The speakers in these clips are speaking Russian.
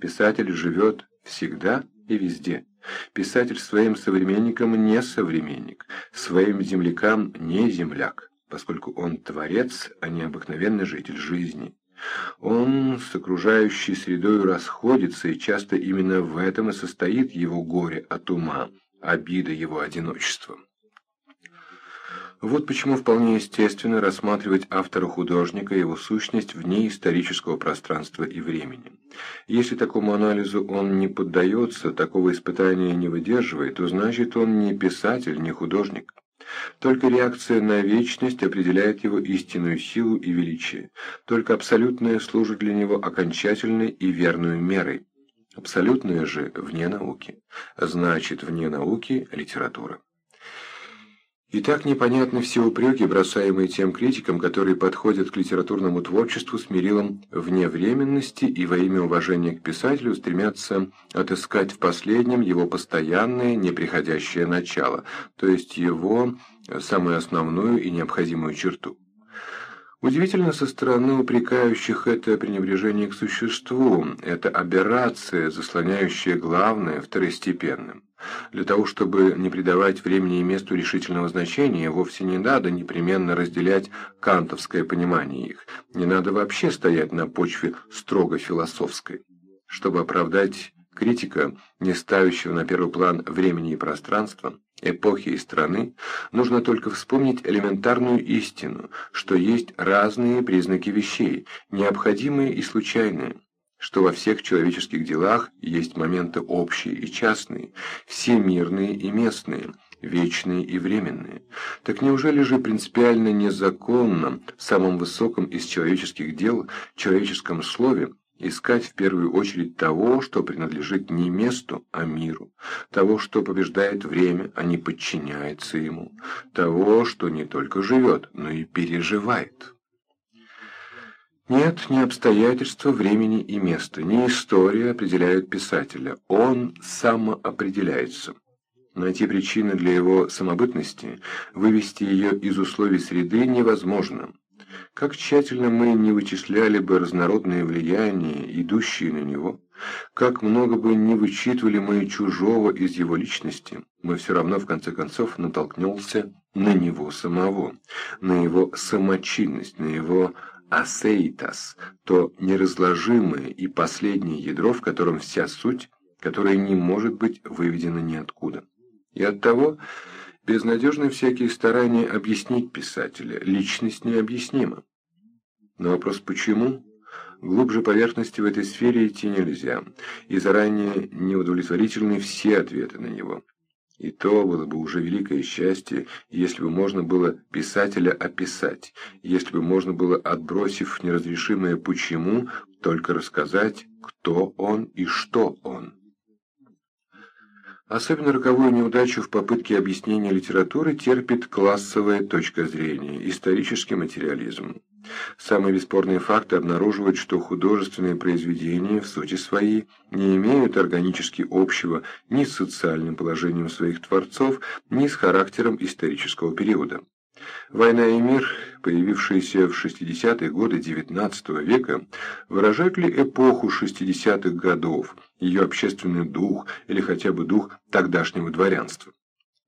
Писатель живет всегда и везде. Писатель своим современникам не современник, своим землякам не земляк, поскольку он творец, а не обыкновенный житель жизни. Он с окружающей средой расходится, и часто именно в этом и состоит его горе от ума, обида его одиночеством. Вот почему вполне естественно рассматривать автора-художника и его сущность вне исторического пространства и времени. Если такому анализу он не поддается, такого испытания не выдерживает, то значит он не писатель, не художник. Только реакция на вечность определяет его истинную силу и величие. Только абсолютное служит для него окончательной и верной мерой. Абсолютное же вне науки. Значит, вне науки – литература. И так непонятны все упреки, бросаемые тем критикам, которые подходят к литературному творчеству с мерилом вневременности и во имя уважения к писателю стремятся отыскать в последнем его постоянное, неприходящее начало, то есть его самую основную и необходимую черту. Удивительно со стороны упрекающих это пренебрежение к существу, это аберрация, заслоняющая главное второстепенным. Для того, чтобы не придавать времени и месту решительного значения, вовсе не надо непременно разделять кантовское понимание их, не надо вообще стоять на почве строго философской. Чтобы оправдать критика, не ставящего на первый план времени и пространства, эпохи и страны, нужно только вспомнить элементарную истину, что есть разные признаки вещей, необходимые и случайные, что во всех человеческих делах есть моменты общие и частные, всемирные и местные, вечные и временные. Так неужели же принципиально незаконно в самом высоком из человеческих дел, человеческом слове, Искать в первую очередь того, что принадлежит не месту, а миру, того, что побеждает время, а не подчиняется ему, того, что не только живет, но и переживает. Нет, ни обстоятельства времени и места, ни история определяют писателя, он самоопределяется. Найти причины для его самобытности, вывести ее из условий среды невозможно. Как тщательно мы не вычисляли бы разнородные влияния, идущие на него, как много бы не вычитывали мы чужого из его личности, мы все равно в конце концов натолкнулся на него самого, на его самочинность, на его асеитас, то неразложимое и последнее ядро, в котором вся суть, которая не может быть выведена ниоткуда. И оттого Безнадежны всякие старания объяснить писателя, личность необъяснима. Но вопрос «почему?» Глубже поверхности в этой сфере идти нельзя, и заранее неудовлетворительны все ответы на него. И то было бы уже великое счастье, если бы можно было писателя описать, если бы можно было, отбросив неразрешимое «почему», только рассказать, кто он и что он. Особенно роковую неудачу в попытке объяснения литературы терпит классовая точка зрения, исторический материализм. Самые бесспорные факты обнаруживают, что художественные произведения в сути своей не имеют органически общего ни с социальным положением своих творцов, ни с характером исторического периода. «Война и мир», появившиеся в 60-е годы XIX века, выражают ли эпоху 60-х годов, ее общественный дух или хотя бы дух тогдашнего дворянства?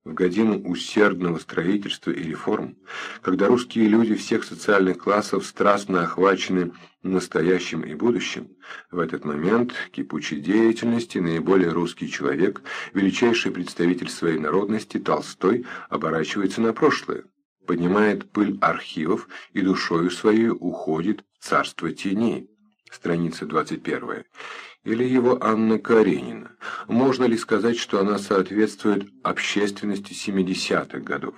В годину усердного строительства и реформ, когда русские люди всех социальных классов страстно охвачены настоящим и будущим, в этот момент кипучей деятельности наиболее русский человек, величайший представитель своей народности, Толстой, оборачивается на прошлое поднимает пыль архивов и душою своей уходит в царство теней. Страница 21. Или его Анна Каренина. Можно ли сказать, что она соответствует общественности 70-х годов?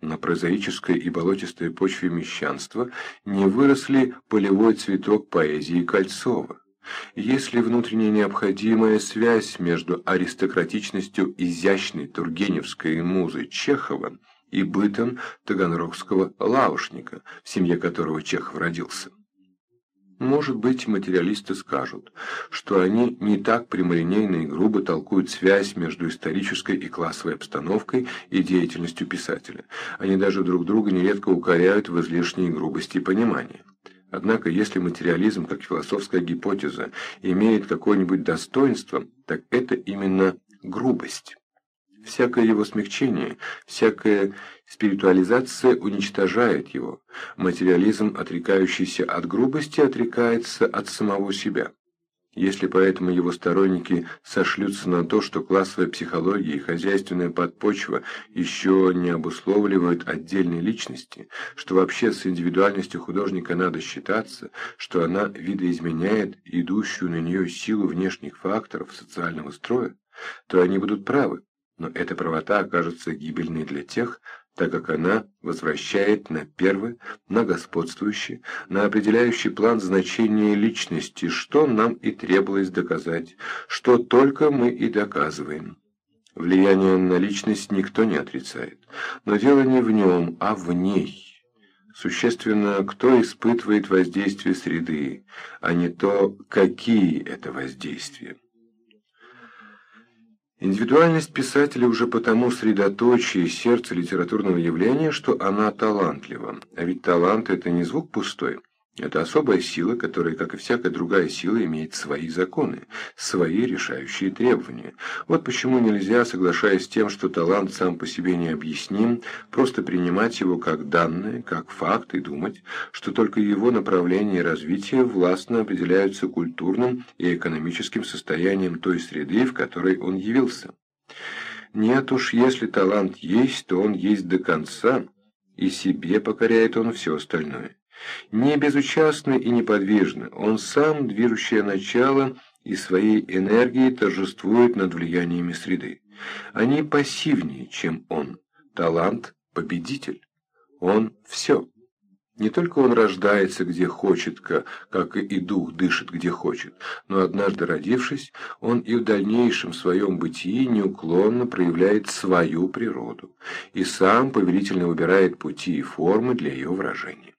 На прозаической и болотистой почве мещанства не выросли полевой цветок поэзии Кольцова. Если внутренняя необходимая связь между аристократичностью изящной тургеневской музы Чехова и бытом таганрогского лаушника, в семье которого Чехов родился. Может быть, материалисты скажут, что они не так прямолинейно и грубо толкуют связь между исторической и классовой обстановкой и деятельностью писателя. Они даже друг друга нередко укоряют в излишней грубости понимания. Однако, если материализм как философская гипотеза имеет какое-нибудь достоинство, так это именно грубость. Всякое его смягчение, всякая спиритуализация уничтожает его. Материализм, отрекающийся от грубости, отрекается от самого себя. Если поэтому его сторонники сошлются на то, что классовая психология и хозяйственная подпочва еще не обусловливают отдельной личности, что вообще с индивидуальностью художника надо считаться, что она видоизменяет идущую на нее силу внешних факторов социального строя, то они будут правы, но эта правота окажется гибельной для тех, так как она возвращает на первый, на господствующий, на определяющий план значения личности, что нам и требовалось доказать, что только мы и доказываем. Влияние на личность никто не отрицает, но дело не в нем, а в ней. Существенно, кто испытывает воздействие среды, а не то, какие это воздействия. Индивидуальность писателя уже потому средоточие сердца литературного явления, что она талантлива. А ведь талант – это не звук пустой. Это особая сила, которая, как и всякая другая сила, имеет свои законы, свои решающие требования. Вот почему нельзя, соглашаясь с тем, что талант сам по себе необъясним, просто принимать его как данное, как факт и думать, что только его направление и развитие властно определяются культурным и экономическим состоянием той среды, в которой он явился. Нет уж, если талант есть, то он есть до конца, и себе покоряет он все остальное. Не безучастно и неподвижно, он сам движущее начало и своей энергией торжествует над влияниями среды. Они пассивнее, чем он. Талант – победитель. Он – все. Не только он рождается где хочет, как и дух дышит где хочет, но однажды родившись, он и в дальнейшем своем бытии неуклонно проявляет свою природу и сам повелительно выбирает пути и формы для ее выражения.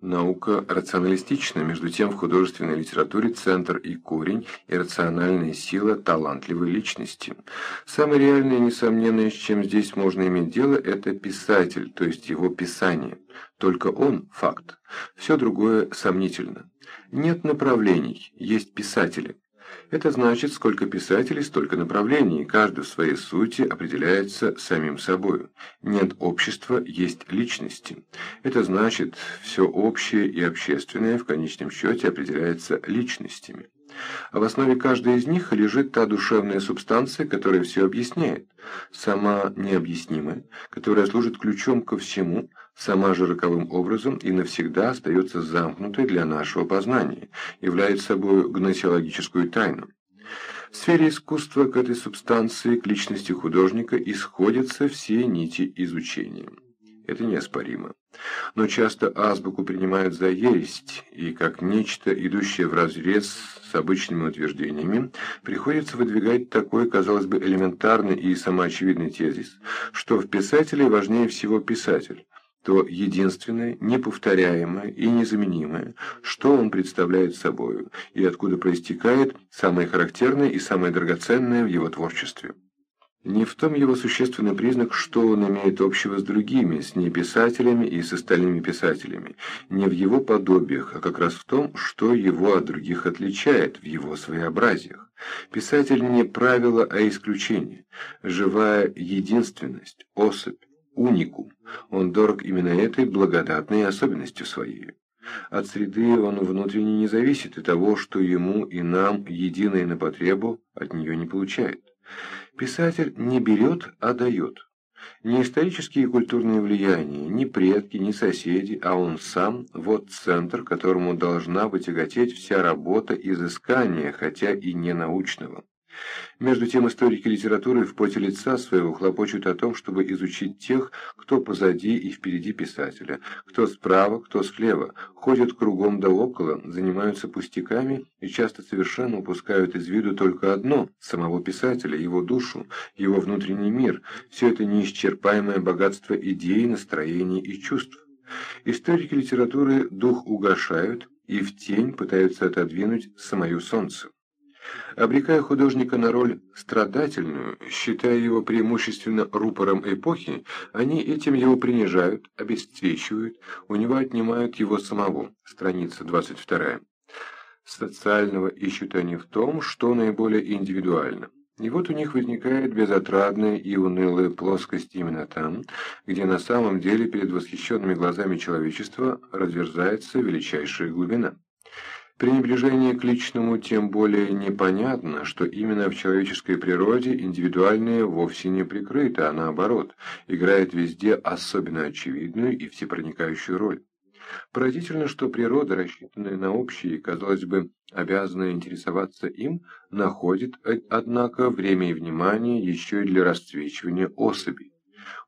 Наука рационалистична, между тем в художественной литературе центр и корень, и рациональная сила талантливой личности. Самое реальное и несомненное, с чем здесь можно иметь дело, это писатель, то есть его писание. Только он – факт. Все другое сомнительно. Нет направлений, есть писатели. Это значит, сколько писателей, столько направлений, каждый в своей сути определяется самим собою. Нет общества, есть личности. Это значит, все общее и общественное в конечном счете определяется личностями. А в основе каждой из них лежит та душевная субстанция, которая все объясняет, сама необъяснимая, которая служит ключом ко всему, сама же роковым образом и навсегда остается замкнутой для нашего познания, является собой гносеологическую тайну. В сфере искусства к этой субстанции, к личности художника, исходятся все нити изучения. Это неоспоримо. Но часто азбуку принимают за ересь, и как нечто, идущее вразрез с обычными утверждениями, приходится выдвигать такой, казалось бы, элементарный и самоочевидный тезис, что в писателе важнее всего писатель, то единственное, неповторяемое и незаменимое, что он представляет собою, и откуда проистекает самое характерное и самое драгоценное в его творчестве. Не в том его существенный признак, что он имеет общего с другими, с неписателями и с остальными писателями, не в его подобиях, а как раз в том, что его от других отличает, в его своеобразиях. Писатель не правило, а исключение, живая единственность, особь уникум. Он дорог именно этой благодатной особенностью своей. От среды он внутренне не зависит, и того, что ему и нам единое на потребу, от нее не получает. Писатель не берет, а дает. Не исторические и культурные влияния, ни предки, ни соседи, а он сам – вот центр, которому должна тяготеть вся работа изыскания, хотя и не научного. Между тем историки литературы в поте лица своего хлопочут о том, чтобы изучить тех, кто позади и впереди писателя, кто справа, кто слева, ходят кругом да около, занимаются пустяками и часто совершенно упускают из виду только одно – самого писателя, его душу, его внутренний мир, все это неисчерпаемое богатство идей, настроений и чувств. Историки литературы дух угошают и в тень пытаются отодвинуть самое солнце. Обрекая художника на роль страдательную, считая его преимущественно рупором эпохи, они этим его принижают, обесцвечивают, у него отнимают его самого. Страница 22. Социального ищут они в том, что наиболее индивидуально. И вот у них возникает безотрадная и унылая плоскость именно там, где на самом деле перед восхищенными глазами человечества разверзается величайшая глубина. Пренебрежение к личному тем более непонятно, что именно в человеческой природе индивидуальное вовсе не прикрыто, а наоборот, играет везде особенно очевидную и всепроникающую роль. Поразительно, что природа, рассчитанная на общее казалось бы, обязанная интересоваться им, находит, однако, время и внимание еще и для расцвечивания особей.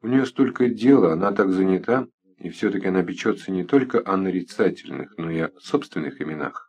У нее столько дела, она так занята, и все-таки она печется не только о нарицательных, но и о собственных именах.